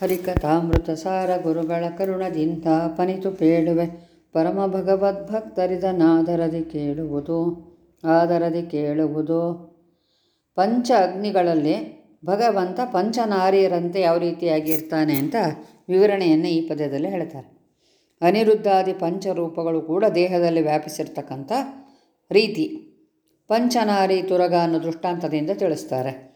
ಹರಿಕಥಾಮೃತ ಸಾರ ಗುರುಗಳ ಕರುಣದಿಂದ ಪನಿತು ಪೇಳುವೆ ಪರಮ ಭಗವದ್ಭಕ್ತರಿದನಾದರದಿ ಕೇಳುವುದು, ಆದರದಿ ಕೇಳುವುದು. ಪಂಚ ಅಗ್ನಿಗಳಲ್ಲಿ ಭಗವಂತ ಪಂಚನಾರಿಯರಂತೆ ಯಾವ ರೀತಿಯಾಗಿ ಇರ್ತಾನೆ ಅಂತ ವಿವರಣೆಯನ್ನು ಈ ಪದ್ಯದಲ್ಲಿ ಹೇಳ್ತಾರೆ. ಅನಿರುದ್ಧಾದಿ ಪಂಚರೂಪಗಳು ಕೂಡ ದೇಹದಲ್ಲಿ ವ್ಯಾಪಿಸಿರ್ತಕ್ಕಂಥ ರೀತಿ. ಪಂಚನಾರಿ ತುರಗ ಅನ್ನೋ ದೃಷ್ಟಾಂತದಿಂದ ತಿಳಿಸ್ತಾರೆ.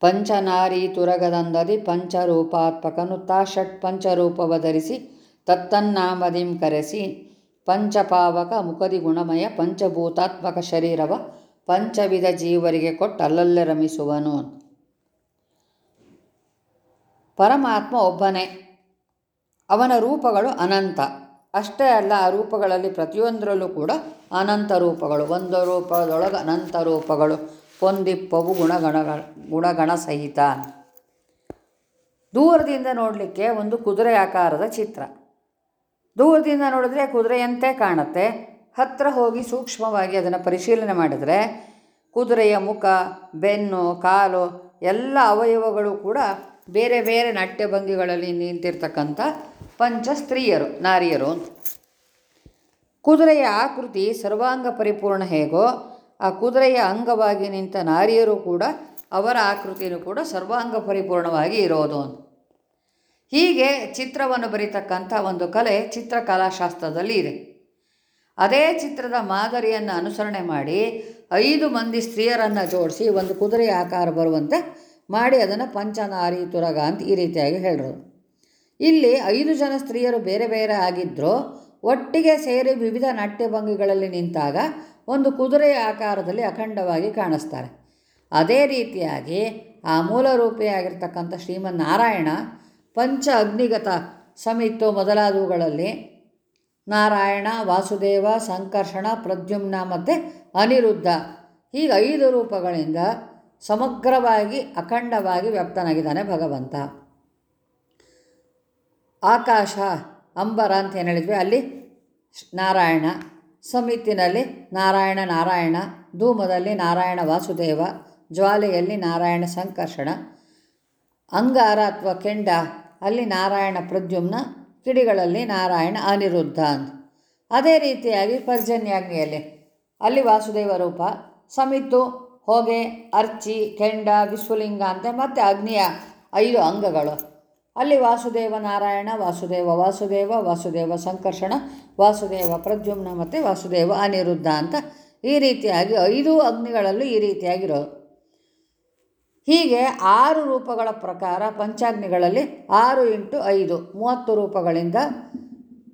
ಪಂಚನಾರಿ ತುರಗದಂದದಿ ಪಂಚರೂಪಾತ್ಮಕನು ತಾ ಷಟ್ ಪಂಚರೂಪವ ಧರಿಸಿ ತತ್ತನ್ನಾಮದಿಂ ಕರೆಸಿ ಪಂಚಪಾವಕ ಮುಖದಿ ಗುಣಮಯ ಪಂಚಭೂತಾತ್ಮಕ ಶರೀರವ ಪಂಚವಿಧ ಜೀವರಿಗೆ ಕೊಟ್ಟು ಅಲ್ಲಲ್ಲೇ ರಮಿಸುವನು ಪರಮಾತ್ಮ ಒಬ್ಬನೇ. ಅವನ ರೂಪಗಳು ಅನಂತ. ಅಷ್ಟೇ ಅಲ್ಲ, ಆ ರೂಪಗಳಲ್ಲಿ ಪ್ರತಿಯೊಂದರಲ್ಲೂ ಕೂಡ ಅನಂತ ರೂಪಗಳು. ಒಂದು ರೂಪದೊಳಗೆ ಅನಂತ ರೂಪಗಳು. ಪೊಂದಿಪ್ಪವು ಗುಣಗಣಗಳ ಗುಣಗಣ ಸಹಿತ ದೂರದಿಂದ ನೋಡಲಿಕ್ಕೆ ಒಂದು ಕುದುರೆ ಆಕಾರದ ಚಿತ್ರ. ದೂರದಿಂದ ನೋಡಿದ್ರೆ ಕುದುರೆಯಂತೆ ಕಾಣುತ್ತೆ. ಹತ್ತಿರ ಹೋಗಿ ಸೂಕ್ಷ್ಮವಾಗಿ ಅದನ್ನು ಪರಿಶೀಲನೆ ಮಾಡಿದರೆ ಕುದುರೆಯ ಮುಖ, ಬೆನ್ನು, ಕಾಲು ಎಲ್ಲ ಅವಯವಗಳು ಕೂಡ ಬೇರೆ ಬೇರೆ ನಾಟ್ಯಭಂಗಿಗಳಲ್ಲಿ ನಿಂತಿರ್ತಕ್ಕಂಥ ಪಂಚ ಸ್ತ್ರೀಯರು ನಾರಿಯರು ಕುದುರೆಯ ಆಕೃತಿ ಸರ್ವಾಂಗ ಪರಿಪೂರ್ಣ ಹೇಗೋ ಆ ಕುದುರೆಯ ಅಂಗವಾಗಿ ನಿಂತ ನಾರಿಯರು ಕೂಡ ಅವರ ಆಕೃತಿಯನ್ನು ಕೂಡ ಸರ್ವಾಂಗ ಪರಿಪೂರ್ಣವಾಗಿ ಇರೋದು. ಹೀಗೆ ಚಿತ್ರವನ್ನು ಬರೀತಕ್ಕಂಥ ಒಂದು ಕಲೆ ಚಿತ್ರಕಲಾಶಾಸ್ತ್ರದಲ್ಲಿ ಇದೆ. ಅದೇ ಚಿತ್ರದ ಮಾದರಿಯನ್ನು ಅನುಸರಣೆ ಮಾಡಿ ಐದು ಮಂದಿ ಸ್ತ್ರೀಯರನ್ನು ಜೋಡಿಸಿ ಒಂದು ಕುದುರೆಯ ಆಕಾರ ಬರುವಂತೆ ಮಾಡಿ ಅದನ್ನು ಪಂಚನಾರಿ ತುರಗ ಅಂತ ಈ ರೀತಿಯಾಗಿ ಹೇಳಿದ್ರು ಇಲ್ಲಿ ಐದು ಜನ ಸ್ತ್ರೀಯರು ಬೇರೆ ಬೇರೆ ಆಗಿದ್ದರೂ ಒಟ್ಟಿಗೆ ಸೇರಿ ವಿವಿಧ ನಾಟ್ಯಭಂಗಿಗಳಲ್ಲಿ ನಿಂತಾಗ ಒಂದು ಕುದುರೆಯ ಆಕಾರದಲ್ಲಿ ಅಖಂಡವಾಗಿ ಕಾಣಿಸ್ತಾರೆ. ಅದೇ ರೀತಿಯಾಗಿ ಆ ಮೂಲರೂಪಿಯಾಗಿರ್ತಕ್ಕಂಥ ಶ್ರೀಮನ್ನಾರಾಯಣ ಪಂಚ ಅಗ್ನಿಗತ ಸಮಿತ್ತು ಮೊದಲಾದವುಗಳಲ್ಲಿ ನಾರಾಯಣ, ವಾಸುದೇವ, ಸಂಕರ್ಷಣ, ಪ್ರದ್ಯುಮ್ನ ಮತ್ತು ಅನಿರುದ್ಧ ಹೀಗೆ ಐದು ರೂಪಗಳಿಂದ ಸಮಗ್ರವಾಗಿ ಅಖಂಡವಾಗಿ ವ್ಯಕ್ತನಾಗಿದ್ದಾನೆ ಭಗವಂತ. ಆಕಾಶ, ಅಂಬರ ಅಂತ ಏನು ಹೇಳಿದ್ವಿ? ಅಲ್ಲಿ ನಾರಾಯಣ ಸಮಿತಿನಲ್ಲಿ ನಾರಾಯಣ ನಾರಾಯಣ, ಧೂಮದಲ್ಲಿ ನಾರಾಯಣ ವಾಸುದೇವ, ಜ್ವಾಲೆಯಲ್ಲಿ ನಾರಾಯಣ ಸಂಕರ್ಷಣ, ಅಂಗಾರ ಅಥವಾ ಕೆಂಡ, ಅಲ್ಲಿ ನಾರಾಯಣ ಪ್ರದ್ಯುಮ್ನ, ಕಿಡಿಗಳಲ್ಲಿ ನಾರಾಯಣ ಅನಿರುದ್ಧ. ಅಂತ ಅದೇ ರೀತಿಯಾಗಿ ಪರ್ಜನ್ಯಾಗ್ನಿಯಲ್ಲಿ ಅಲ್ಲಿ ವಾಸುದೇವ ರೂಪ, ಸಮಿತು, ಹೊಗೆ, ಅರ್ಚಿ, ಕೆಂಡ, ವಿಶ್ವಲಿಂಗ ಅಂತ ಮತ್ತು ಅಗ್ನಿಯ ಐದು ಅಂಗಗಳು. ಅಲ್ಲಿ ವಾಸುದೇವ ನಾರಾಯಣ, ವಾಸುದೇವ ವಾಸುದೇವ ವಾಸುದೇವ ಸಂಕರ್ಷಣ ವಾಸುದೇವ ಪ್ರದ್ಯುಮ್ನ ಮತ್ತು ವಾಸುದೇವ ಅನಿರುದ್ಧ ಅಂತ ಈ ರೀತಿಯಾಗಿ ಐದು ಅಗ್ನಿಗಳಲ್ಲೂ ಈ ರೀತಿಯಾಗಿರೋದು ಹೀಗೆ ಆರು ರೂಪಗಳ ಪ್ರಕಾರ ಪಂಚಾಗ್ನಿಗಳಲ್ಲಿ ಆರು ಇಂಟು ಐದು, ಮೂವತ್ತು ರೂಪಗಳಿಂದ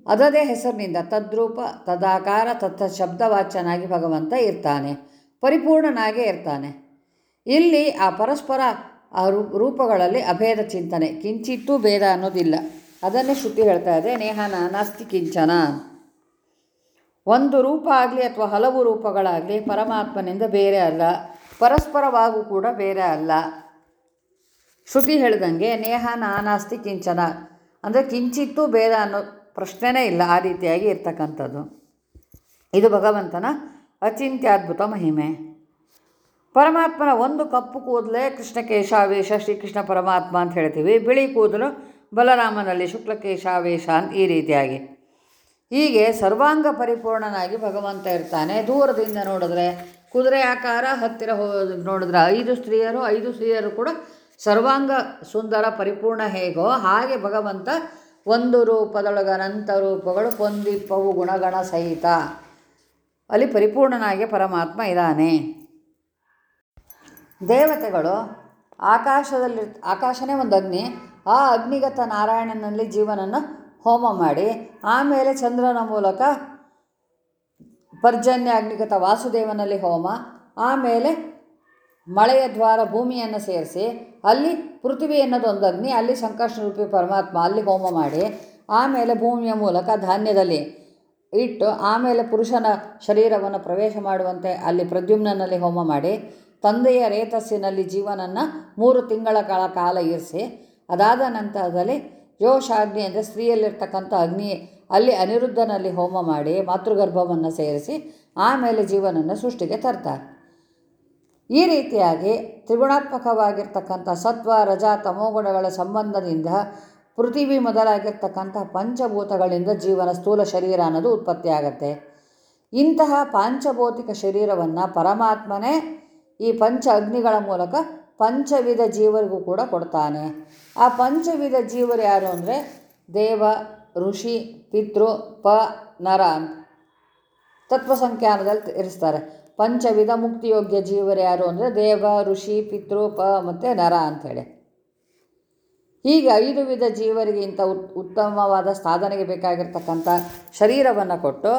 ಅದದೇ ಹೆಸರಿನಿಂದ ತದ್ರೂಪ, ತದಾಕಾರ ತತ್ತ ಶಬ್ದವಾಚನಾಗಿ ಭಗವಂತ ಇರ್ತಾನೆ, ಪರಿಪೂರ್ಣನಾಗೇ ಇರ್ತಾನೆ. ಇಲ್ಲಿ ಆ ಪರಸ್ಪರ ಆ ರೂಪಗಳಲ್ಲಿ ಅಭೇದ ಚಿಂತನೆ, ಕಿಂಚಿತ್ತೂ ಭೇದ ಅನ್ನೋದಿಲ್ಲ. ಅದನ್ನೇ ಶ್ರುತಿ ಹೇಳ್ತಾ ಇದೆ, ನೇಹ ನಾಸ್ತಿ ಕಿಂಚನ ಒಂದು ರೂಪ ಆಗಲಿ ಅಥವಾ ಹಲವು ರೂಪಗಳಾಗಲಿ ಪರಮಾತ್ಮನಿಂದ ಬೇರೆ ಅಲ್ಲ, ಪರಸ್ಪರವಾಗೂ ಕೂಡ ಬೇರೆ ಅಲ್ಲ. ಶ್ರುತಿ ಹೇಳಿದಂಗೆ, ನೇಹ ನಾನಾಸ್ತಿ ಕಿಂಚನ. ಅಂದರೆ ಕಿಂಚಿತ್ತೂ ಭೇದ ಅನ್ನೋ ಪ್ರಶ್ನೆನೇ ಇಲ್ಲ ಆ ರೀತಿಯಾಗಿ ಇರ್ತಕ್ಕಂಥದ್ದು. ಇದು ಭಗವಂತನ ಅಚಿಂತ್ಯದ್ಭುತ ಮಹಿಮೆ. ಪರಮಾತ್ಮನ ಒಂದು ಕಪ್ಪು ಕೂದಲೇ ಕೃಷ್ಣ ಕೇಶಾವೇಶ ಶ್ರೀಕೃಷ್ಣ ಪರಮಾತ್ಮ ಅಂತ ಹೇಳ್ತೀವಿ. ಬಿಳಿ ಕೂದಲು ಬಲರಾಮನಲ್ಲಿ ಶುಕ್ಲಕೇಶಾವೇಶ ಅಂತ ಈ ರೀತಿಯಾಗಿ. ಹೀಗೆ ಸರ್ವಾಂಗ ಪರಿಪೂರ್ಣನಾಗಿ ಭಗವಂತ ಇರ್ತಾನೆ. ದೂರದಿಂದ ನೋಡಿದ್ರೆ ಕುದುರೆ ಆಕಾರ, ಹತ್ತಿರ ಹೋ, ನೋಡಿದ್ರೆ ಐದು ಸ್ತ್ರೀಯರು ಐದು ಸ್ತ್ರೀಯರು ಕೂಡ ಸರ್ವಾಂಗ ಸುಂದರ ಪರಿಪೂರ್ಣ ಹೇಗೋ ಹಾಗೆ ಭಗವಂತ ಒಂದು ರೂಪದೊಳಗ ಅನಂತ ರೂಪಗಳು ಪೊಂದಿಪ್ಪವು ಗುಣಗಣ ಸಹಿತ. ಅಲ್ಲಿ ಪರಿಪೂರ್ಣನಾಗಿ ಪರಮಾತ್ಮ ಇದ್ದಾನೆ. ದೇವತೆಗಳು ಆಕಾಶದಲ್ಲಿ ಆಕಾಶನೇ ಒಂದು ಅಗ್ನಿ. ಆ ಅಗ್ನಿಗತ ನಾರಾಯಣನಲ್ಲಿ ಜೀವನನ್ನು ಹೋಮ ಮಾಡಿ, ಆಮೇಲೆ ಚಂದ್ರನ ಮೂಲಕ ಪರ್ಜನ್ಯ ಅಗ್ನಿಗತ ವಾಸುದೇವನಲ್ಲಿ ಹೋಮ, ಆಮೇಲೆ ಮಳೆಯ ದ್ವಾರ ಭೂಮಿಯನ್ನು ಸೇರಿಸಿ, ಅಲ್ಲಿ ಪೃಥ್ವಿ ಅನ್ನೋದೊಂದು ಅಗ್ನಿ ಅಲ್ಲಿ ಸಂಕಷ್ಟರೂಪಿ ರೂಪಿ ಪರಮಾತ್ಮ ಅಲ್ಲಿ ಹೋಮ ಮಾಡಿ, ಆಮೇಲೆ ಭೂಮಿಯ ಮೂಲಕ ಧಾನ್ಯದಲ್ಲಿ ಇಟ್ಟು, ಆಮೇಲೆ ಪುರುಷನ ಶರೀರವನ್ನು ಪ್ರವೇಶ ಮಾಡುವಂತೆ ಅಲ್ಲಿ ಪ್ರದ್ಯುಮ್ನಲ್ಲಿ ಹೋಮ ಮಾಡಿ, ತಂದೆಯ ರೇತಸ್ಸಿನಲ್ಲಿ ಜೀವನನ್ನು ಮೂರು ತಿಂಗಳ ಕಾಲ ಕಾಲ ಇರಿಸಿ, ಅದಾದ ನಂತರದಲ್ಲಿ ಯೋಷಾಗ್ನಿ ಅಂದರೆ ಸ್ತ್ರೀಯಲ್ಲಿರ್ತಕ್ಕಂಥ ಅಗ್ನಿ, ಅಲ್ಲಿ ಅನಿರುದ್ಧನಲ್ಲಿ ಹೋಮ ಮಾಡಿ ಮಾತೃಗರ್ಭವನ್ನು ಸೇರಿಸಿ ಆಮೇಲೆ ಜೀವನನ್ನು ಸೃಷ್ಟಿಗೆ ತರ್ತಾರೆ. ಈ ರೀತಿಯಾಗಿ ತ್ರಿಗುಣಾತ್ಮಕವಾಗಿರ್ತಕ್ಕಂಥ ಸತ್ವ, ರಜ ತಮೋಗುಣಗಳ ಸಂಬಂಧದಿಂದ ಪೃಥಿವಿ ಮೊದಲಾಗಿರ್ತಕ್ಕಂಥ ಪಂಚಭೂತಗಳಿಂದ ಜೀವನ ಸ್ಥೂಲ ಶರೀರ ಅನ್ನೋದು ಉತ್ಪತ್ತಿಯಾಗತ್ತೆ ಇಂತಹ ಪಾಂಚಭೌತಿಕ ಶರೀರವನ್ನು ಪರಮಾತ್ಮನೇ ಈ ಪಂಚ ಅಗ್ನಿಗಳ ಮೂಲಕ ಪಂಚವಿಧ ಜೀವರಿಗೂ ಕೂಡ ಕೊಡ್ತಾನೆ. ಆ ಪಂಚವಿಧ ಜೀವರು ಯಾರು ಅಂದರೆ ದೇವ, ಋಷಿ, ಪಿತೃ, ಪ, ನರ ಅಂತ. ತತ್ವಸಂಖ್ಯಾನದಲ್ಲಿ ಇರಿಸ್ತಾರೆ. ಪಂಚವಿಧ ಮುಕ್ತಿಯೋಗ್ಯ ಜೀವರು ಯಾರು ಅಂದರೆ ದೇವ, ಋಷಿ, ಪಿತೃ, ಪ ಮತ್ತು ನರ ಅಂಥೇಳಿ ಹೀಗೆ ಐದು ವಿಧ ಜೀವರಿಗೆ ಇಂಥ ಉತ್, ಉತ್ತಮವಾದ ಸಾಧನೆಗೆ ಬೇಕಾಗಿರ್ತಕ್ಕಂಥ ಶರೀರವನ್ನು ಕೊಟ್ಟು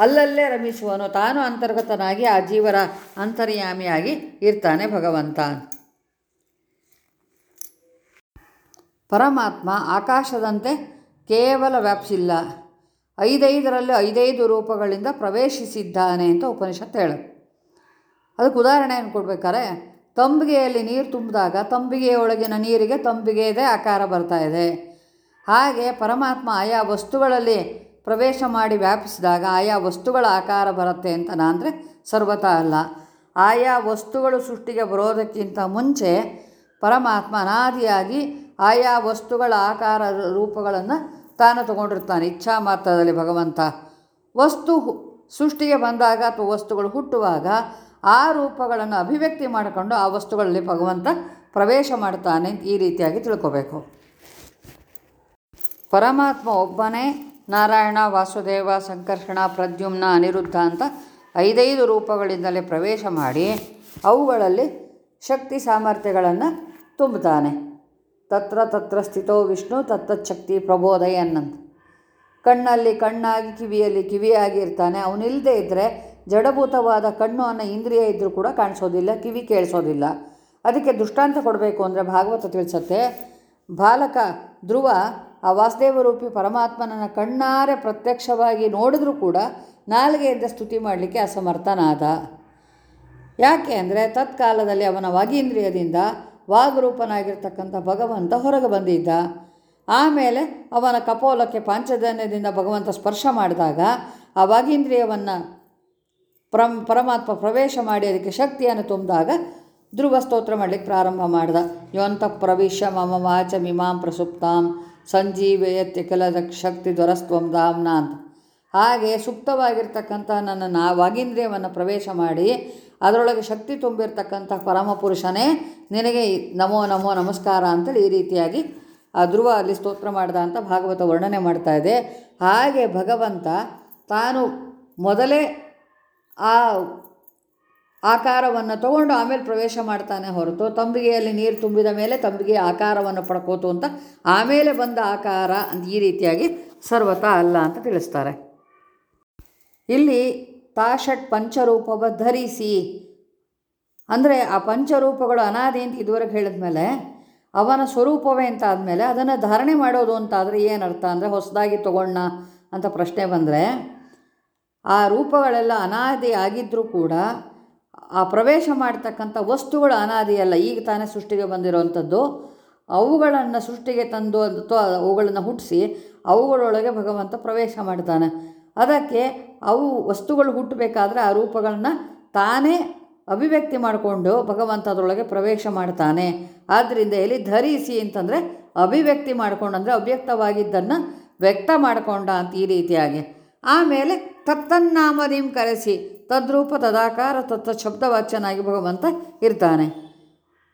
ಅಲ್ಲಲ್ಲೇ ರಮಿಸುವನು. ತಾನು ಅಂತರ್ಗತನಾಗಿ ಆ ಜೀವರ ಅಂತರ್ಯಾಮಿಯಾಗಿ ಇರ್ತಾನೆ ಭಗವಂತ. ಪರಮಾತ್ಮ ಆಕಾಶದಂತೆ ಕೇವಲ ವ್ಯಾಪ್ಸಿಲ್ಲ. ಐದೈದರಲ್ಲಿ ಐದೈದು ರೂಪಗಳಿಂದ ಪ್ರವೇಶಿಸಿದ್ದಾನೆ ಅಂತ ಉಪನಿಷತ್ ಹೇಳು ಅದಕ್ಕೆ ಉದಾಹರಣೆಯನ್ನು ಕೊಡಬೇಕಾರೆ ತಂಬಿಗೆಯಲ್ಲಿ ನೀರು ತುಂಬಿದಾಗ ತಂಬಿಗೆಯೊಳಗಿನ ನೀರಿಗೆ ತಂಬಿಗೆಯದೇ ಆಕಾರ ಬರ್ತಾ ಇದೆ. ಹಾಗೆ ಪರಮಾತ್ಮ ಆಯಾ ವಸ್ತುಗಳಲ್ಲಿ ಪ್ರವೇಶ ಮಾಡಿ ವ್ಯಾಪಿಸಿದಾಗ ಆಯಾ ವಸ್ತುಗಳ ಆಕಾರ ಬರುತ್ತೆ ಅಂತ ಅಂದರೆ ಸರ್ವತಾ ಅಲ್ಲ. ಆಯಾ ವಸ್ತುಗಳು ಸೃಷ್ಟಿಗೆ ಬರೋದಕ್ಕಿಂತ ಮುಂಚೆ ಪರಮಾತ್ಮ ಅನಾದಿಯಾಗಿ ಆಯಾ ವಸ್ತುಗಳ ಆಕಾರ ರೂಪಗಳನ್ನು ತಾನು ತಗೊಂಡಿರ್ತಾನೆ. ಇಚ್ಛಾ ಮಾತ್ರದಲ್ಲಿ ಭಗವಂತ. ವಸ್ತು ಸೃಷ್ಟಿಗೆ ಬಂದಾಗ ಅಥವಾ ವಸ್ತುಗಳು ಹುಟ್ಟುವಾಗ ಆ ರೂಪಗಳನ್ನು ಅಭಿವ್ಯಕ್ತಿ ಮಾಡಿಕೊಂಡು ಆ ವಸ್ತುಗಳಲ್ಲಿ ಭಗವಂತ ಪ್ರವೇಶ ಮಾಡ್ತಾನೆ ಈ ರೀತಿಯಾಗಿ ತಿಳ್ಕೋಬೇಕು. ಪರಮಾತ್ಮ ಒಬ್ಬನೇ ನಾರಾಯಣ, ವಾಸುದೇವ, ಸಂಕರ್ಷಣ, ಪ್ರದ್ಯುಮ್ನ, ಅನಿರುದ್ಧ ಅಂತ ಐದೈದು ರೂಪಗಳಿಂದಲೇ ಪ್ರವೇಶ ಮಾಡಿ ಅವುಗಳಲ್ಲಿ ಶಕ್ತಿ ಸಾಮರ್ಥ್ಯಗಳನ್ನು ತುಂಬುತ್ತಾನೆ. ತತ್ರ ತತ್ರ ಸ್ಥಿತೋ ವಿಷ್ಣು ತತ್ತಚ್ಛಕ್ತಿ ಪ್ರಬೋಧಯನ್ನಂತ. ಕಣ್ಣಲ್ಲಿ ಕಣ್ಣಾಗಿ, ಕಿವಿಯಲ್ಲಿ ಕಿವಿಯಾಗಿ ಇರ್ತಾನೆ. ಅವನಿಲ್ಲದೆ ಇದ್ದರೆ ಜಡಭೂತವಾದ ಕಣ್ಣು ಅನ್ನೋ ಇಂದ್ರಿಯ ಇದ್ದರೂ ಕೂಡ ಕಾಣಿಸೋದಿಲ್ಲ, ಕಿವಿ ಕೇಳಿಸೋದಿಲ್ಲ. ಅದಕ್ಕೆ ದೃಷ್ಟಾಂತ ಕೊಡಬೇಕು ಅಂದರೆ ಭಾಗವತ ತಿಳಿಸತ್ತೆ. ಬಾಲಕ, ಧ್ರುವ ಆ ವಾಸುದೇವ ರೂಪಿ ಪರಮಾತ್ಮನನ್ನು ಕಣ್ಣಾರೆ ಪ್ರತ್ಯಕ್ಷವಾಗಿ ನೋಡಿದ್ರೂ ಕೂಡ ನಾಲಿಗೆಯಿಂದ ಸ್ತುತಿ ಮಾಡಲಿಕ್ಕೆ ಅಸಮರ್ಥನಾದ. ಯಾಕೆ ಅಂದರೆ ತತ್ಕಾಲದಲ್ಲಿ ಅವನ ವಾಗೀಂದ್ರಿಯದಿಂದ ವಾಗ್ರೂಪನಾಗಿರ್ತಕ್ಕಂಥ ಭಗವಂತ ಹೊರಗೆ ಬಂದಿದ್ದ. ಆಮೇಲೆ ಅವನ ಕಪೋಲಕ್ಕೆ ಪಾಂಚಜನ್ಯದಿಂದ ಭಗವಂತ ಸ್ಪರ್ಶ ಮಾಡಿದಾಗ ಆ ವಾಗೀಂದ್ರಿಯವನ್ನು ಪ್ರಮ್ ಪರಮಾತ್ಮ ಪ್ರವೇಶ ಮಾಡಿ ಅದಕ್ಕೆ ಶಕ್ತಿಯನ್ನು ತುಂಬಿದಾಗ ಧ್ರುವ ಸ್ತೋತ್ರ ಮಾಡಲಿಕ್ಕೆ ಪ್ರಾರಂಭ ಮಾಡಿದ. ಯೋಂತ ಪ್ರವಿಶ್ಯ ಮಮ ವಾಚ ಮಿಮಾಂ ಪ್ರಸುಪ್ತಾಂ. ಸಂಜೀವಯತ್ಯ ಕೆಲ ಶಕ್ತಿ ಧ್ವರಸ್ತ್ವಂ ದಾಮ್ನ ಅಂತ ಹಾಗೆ ಸುಪ್ತವಾಗಿರ್ತಕ್ಕಂಥ ನನ್ನ ನಾ ವಾಗೀಂದ್ರಿಯವನ್ನು ಪ್ರವೇಶ ಮಾಡಿ ಅದರೊಳಗೆ ಶಕ್ತಿ ತುಂಬಿರ್ತಕ್ಕಂಥ ಪರಮಪುರುಷನೇ ನಿನಗೆ ನಮೋ ನಮೋ ನಮಸ್ಕಾರ ಅಂತೇಳಿ ಈ ರೀತಿಯಾಗಿ ಆ ಧ್ರುವ ಅಲ್ಲಿ ಸ್ತೋತ್ರ ಮಾಡ್ದ ಅಂತ ಭಾಗವತ ವರ್ಣನೆ ಮಾಡ್ತಾ ಇದೆ. ಹಾಗೆ ಭಗವಂತ ತಾನು ಮೊದಲೇ ಆ ಆಕಾರವನ್ನು ತಗೊಂಡು ಆಮೇಲೆ ಪ್ರವೇಶ ಮಾಡ್ತಾನೆ ಹೊರತು ತಂಬಿಗೆಯಲ್ಲಿ ನೀರು ತುಂಬಿದ ಮೇಲೆ ತಂಬಿಗೆ ಆಕಾರವನ್ನು ಪಡ್ಕೋತು ಅಂತ ಆಮೇಲೆ ಬಂದ ಆಕಾರ ಅಂತ ಈ ರೀತಿಯಾಗಿ ಸರ್ವತ ಅಲ್ಲ ಅಂತ ತಿಳಿಸ್ತಾರೆ. ಇಲ್ಲಿ ತಾಷಟ್ ಪಂಚರೂಪವ ಧರಿಸಿ. ಅಂದರೆ ಆ ಪಂಚರೂಪಗಳು ಅನಾದಿ ಅಂತ ಇದುವರೆಗೆ ಹೇಳಿದ್ಮೇಲೆ ಅವನ ಸ್ವರೂಪವೇ ಅಂತ ಆದಮೇಲೆ ಅದನ್ನು ಧಾರಣೆ ಮಾಡೋದು ಅಂತಾದರೆ ಏನರ್ಥ ಅಂದರೆ ಹೊಸದಾಗಿ ತಗೊಳ್ಳೋಣ ಅಂತ ಪ್ರಶ್ನೆ ಬಂದರೆ ಆ ರೂಪಗಳೆಲ್ಲ ಅನಾದಿ ಆಗಿದ್ದರೂ ಕೂಡ ಆ ಪ್ರವೇಶ ಮಾಡ್ತಕ್ಕಂಥ ವಸ್ತುಗಳು ಅನಾದಿಯಲ್ಲ ಈಗ ತಾನೇ ಸೃಷ್ಟಿಗೆ ಬಂದಿರುವಂಥದ್ದು. ಅವುಗಳನ್ನು ಸೃಷ್ಟಿಗೆ ತಂದು ಅಥವಾ ಅವುಗಳನ್ನು ಹುಟ್ಟಿಸಿ ಅವುಗಳೊಳಗೆ ಭಗವಂತ ಪ್ರವೇಶ ಮಾಡ್ತಾನೆ. ಅದಕ್ಕೆ ಅವು ವಸ್ತುಗಳು ಹುಟ್ಟಬೇಕಾದ್ರೆ ಆ ರೂಪಗಳನ್ನು ತಾನೇ ಅಭಿವ್ಯಕ್ತಿ ಮಾಡಿಕೊಂಡು ಭಗವಂತ ಅದರೊಳಗೆ ಪ್ರವೇಶ ಮಾಡ್ತಾನೆ. ಆದ್ದರಿಂದ ಇಲ್ಲಿ ಧರಿಸಿ ಅಂತಂದರೆ ಅಭಿವ್ಯಕ್ತಿ ಮಾಡಿಕೊಂಡು, ಅಂದರೆ ಅವ್ಯಕ್ತವಾಗಿದ್ದನ್ನು ವ್ಯಕ್ತ ಮಾಡಿಕೊಂಡ ಅಂತ ಈ ರೀತಿಯಾಗಿ. ಆಮೇಲೆ ತತ್ತನ್ನಾಮದಿಂ ಕರೆಸಿ. ತದ್ರೂಪ ತದಾಕಾರ ತತ್ತ ಶಬ್ದವಾಚ್ಯನಾಗಿ ಭಗವಂತ ಇರ್ತಾನೆ.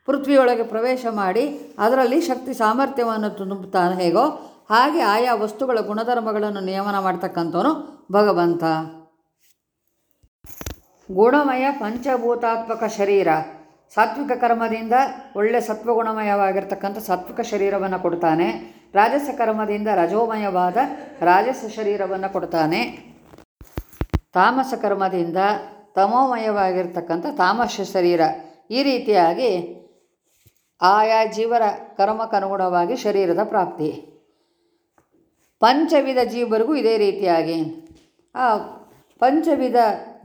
ಪೃಥ್ವಿಯೊಳಗೆ ಪ್ರವೇಶ ಮಾಡಿ ಅದರಲ್ಲಿ ಶಕ್ತಿ ಸಾಮರ್ಥ್ಯವನ್ನು ತುಂಬುತ್ತಾನೆ ಹೇಗೋ ಹಾಗೆ ಆಯಾ ವಸ್ತುಗಳ ಗುಣಧರ್ಮಗಳನ್ನು ನಿಯಮನ ಮಾಡ್ತಕ್ಕಂಥವನು ಭಗವಂತ. ಗುಣಮಯ ಪಂಚಭೂತಾತ್ಮಕ ಶರೀರ. ಸಾತ್ವಿಕ ಕರ್ಮದಿಂದ ಒಳ್ಳೆ ಸತ್ವಗುಣಮಯವಾಗಿರ್ತಕ್ಕಂಥ ಸಾತ್ವಿಕ ಶರೀರವನ್ನು ಕೊಡ್ತಾನೆ. ರಾಜಸ ಕರ್ಮದಿಂದ ರಜೋಮಯವಾದ ರಾಜಸ ಶರೀರವನ್ನು ಕೊಡ್ತಾನೆ. ತಾಮಸ ಕರ್ಮದಿಂದ ತಮೋಮಯವಾಗಿರ್ತಕ್ಕಂಥ ತಾಮಸ ಶರೀರ. ಈ ರೀತಿಯಾಗಿ ಆಯಾ ಜೀವರ ಕರ್ಮಕ್ಕನುಗುಣವಾಗಿ ಶರೀರದ ಪ್ರಾಪ್ತಿ. ಪಂಚವಿಧ ಜೀವರಿಗೂ ಇದೇ ರೀತಿಯಾಗಿ. ಆ ಪಂಚವಿಧ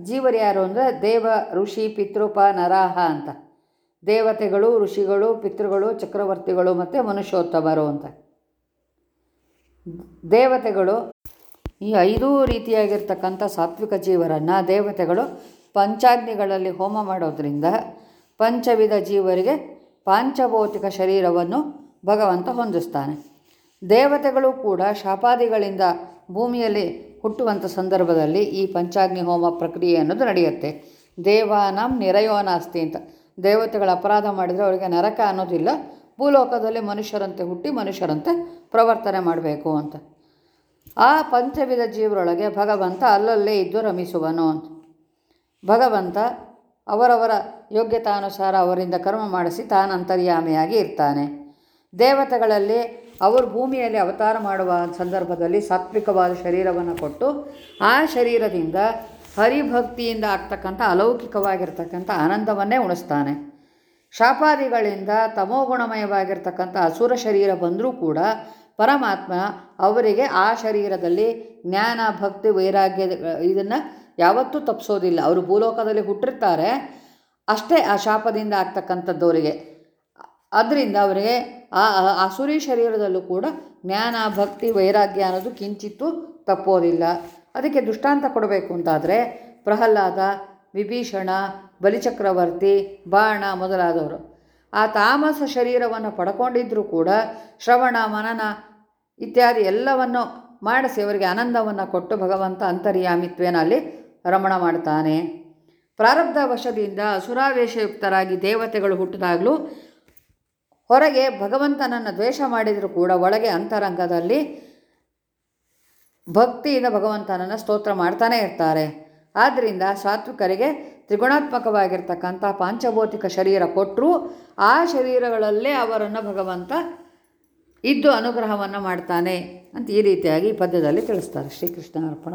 ಜೀವರು ಯಾರು ಅಂದರೆ ದೇವ, ಋಷಿ ಪಿತೃಪ ನರಾಹ ಅಂತ. ದೇವತೆಗಳು, ಋಷಿಗಳು, ಪಿತೃಗಳು, ಚಕ್ರವರ್ತಿಗಳು ಮತ್ತು ಮನುಷ್ಯೋತ್ತಮರು ಅಂತ. ದೇವತೆಗಳು ಈ ಐದೂ ರೀತಿಯಾಗಿರ್ತಕ್ಕಂಥ ಸಾತ್ವಿಕ ಜೀವರನ್ನು ದೇವತೆಗಳು ಪಂಚಾಗ್ನಿಗಳಲ್ಲಿ ಹೋಮ ಮಾಡೋದ್ರಿಂದ ಪಂಚವಿಧ ಜೀವರಿಗೆ ಪಾಂಚಭೌತಿಕ ಶರೀರವನ್ನು ಭಗವಂತ ಹೊಂದಿಸ್ತಾನೆ. ದೇವತೆಗಳು ಕೂಡ ಶಾಪಾದಿಗಳಿಂದ ಭೂಮಿಯಲ್ಲಿ ಹುಟ್ಟುವಂಥ ಸಂದರ್ಭದಲ್ಲಿ ಈ ಪಂಚಾಗ್ನಿ ಹೋಮ ಪ್ರಕ್ರಿಯೆ ಅನ್ನೋದು ನಡೆಯುತ್ತೆ. ದೇವಾನಾಂ ನಿರಯೋನಾಸ್ತಿ ಅಂತ. ದೇವತೆಗಳು ಅಪರಾಧ ಮಾಡಿದರೆ ಅವರಿಗೆ ನರಕ ಅನ್ನೋದಿಲ್ಲ. ಭೂಲೋಕದಲ್ಲಿ ಮನುಷ್ಯರಂತೆ ಹುಟ್ಟಿ ಮನುಷ್ಯರಂತೆ ಪ್ರವರ್ತನೆ ಮಾಡಬೇಕು ಅಂತ. ಆ ಪಂಚವಿಧ ಜೀವರೊಳಗೆ ಭಗವಂತ ಅಲ್ಲಲ್ಲೇ ಇದ್ದು ರಮಿಸುವನು ಅಂತ. ಭಗವಂತ ಅವರವರ ಯೋಗ್ಯತಾನುಸಾರ ಅವರಿಂದ ಕರ್ಮ ಮಾಡಿಸಿ ತಾನು ಅಂತರ್ಯಾಮಿಯಾಗಿ ಇರ್ತಾನೆ. ದೇವತೆಗಳಲ್ಲಿ ಅವರು ಭೂಮಿಯಲ್ಲಿ ಅವತಾರ ಮಾಡುವ ಸಂದರ್ಭದಲ್ಲಿ ಸಾತ್ವಿಕವಾದ ಶರೀರವನ್ನು ಕೊಟ್ಟು ಆ ಶರೀರದಿಂದ ಹರಿಭಕ್ತಿಯಿಂದ ಆಗ್ತಕ್ಕಂಥ ಅಲೌಕಿಕವಾಗಿರ್ತಕ್ಕಂಥ ಆನಂದವನ್ನೇ ಉಣಿಸ್ತಾನೆ. ಶಾಪಾದಿಗಳಿಂದ ತಮೋಗುಣಮಯವಾಗಿರ್ತಕ್ಕಂಥ ಅಸುರ ಶರೀರ ಬಂದರೂ ಕೂಡ ಪರಮಾತ್ಮ ಅವರಿಗೆ ಆ ಶರೀರದಲ್ಲಿ ಜ್ಞಾನ, ಭಕ್ತಿ, ವೈರಾಗ್ಯ ಇದನ್ನು ಯಾವತ್ತೂ ತಪ್ಪಿಸೋದಿಲ್ಲ ಅವರು ಭೂಲೋಕದಲ್ಲಿ ಹುಟ್ಟಿರ್ತಾರೆ. ಅಷ್ಟೇ ಆ ಶಾಪದಿಂದ ಆಗ್ತಕ್ಕಂಥದ್ದವರಿಗೆ. ಅದರಿಂದ ಅವರಿಗೆ ಆ ಅಸುರಿ ಶರೀರದಲ್ಲೂ ಕೂಡ ಜ್ಞಾನ, ಭಕ್ತಿ, ವೈರಾಗ್ಯ ಅನ್ನೋದು ಕಿಂಚಿತ್ತೂ ತಪ್ಪೋದಿಲ್ಲ. ಅದಕ್ಕೆ ದೃಷ್ಟಾಂತ ಕೊಡಬೇಕು ಅಂತಾದರೆ ಪ್ರಹ್ಲಾದ ವಿಭೀಷಣ, ಬಲಿಚಕ್ರವರ್ತಿ, ಬಾಣ ಮೊದಲಾದವರು. ಆ ತಾಮಸ ಶರೀರವನ್ನು ಪಡ್ಕೊಂಡಿದ್ದರೂ ಕೂಡ ಶ್ರವಣ, ಮನನ ಇತ್ಯಾದಿ ಎಲ್ಲವನ್ನು ಮಾಡಿಸಿ ಅವರಿಗೆ ಆನಂದವನ್ನು ಕೊಟ್ಟು ಭಗವಂತ ಅಂತರ್ಯಾಮಿತ್ವೇನಲ್ಲಿ ರಮಣ ಮಾಡ್ತಾನೆ. ಪ್ರಾರಬ್ಧ ವಶದಿಂದ ಅಸುರಾವೇಶಯುಕ್ತರಾಗಿ ದೇವತೆಗಳು ಹುಟ್ಟಿದಾಗಲೂ ಹೊರಗೆ ಭಗವಂತನನ್ನು ದ್ವೇಷ ಮಾಡಿದರೂ ಕೂಡ ಒಳಗೆ ಅಂತರಂಗದಲ್ಲಿ ಭಕ್ತಿಯಿಂದ ಭಗವಂತನನ್ನು ಸ್ತೋತ್ರ ಮಾಡ್ತಾನೇ ಇರ್ತಾರೆ. ಆದ್ದರಿಂದ ಸಾತ್ವಿಕರಿಗೆ ತ್ರಿಗುಣಾತ್ಮಕವಾಗಿರ್ತಕ್ಕಂಥ ಪಾಂಚಭೌತಿಕ ಶರೀರ ಕೊಟ್ಟರೂ ಆ ಶರೀರಗಳಲ್ಲೇ ಅವರನ್ನು ಭಗವಂತ ಇದ್ದು ಅನುಗ್ರಹವನ್ನು ಮಾಡ್ತಾನೆ ಅಂತ ಈ ರೀತಿಯಾಗಿ ಪದ್ಯದಲ್ಲಿ ತಿಳಿಸ್ತಾರೆ. ಶ್ರೀಕೃಷ್ಣ ಅರ್ಪಣ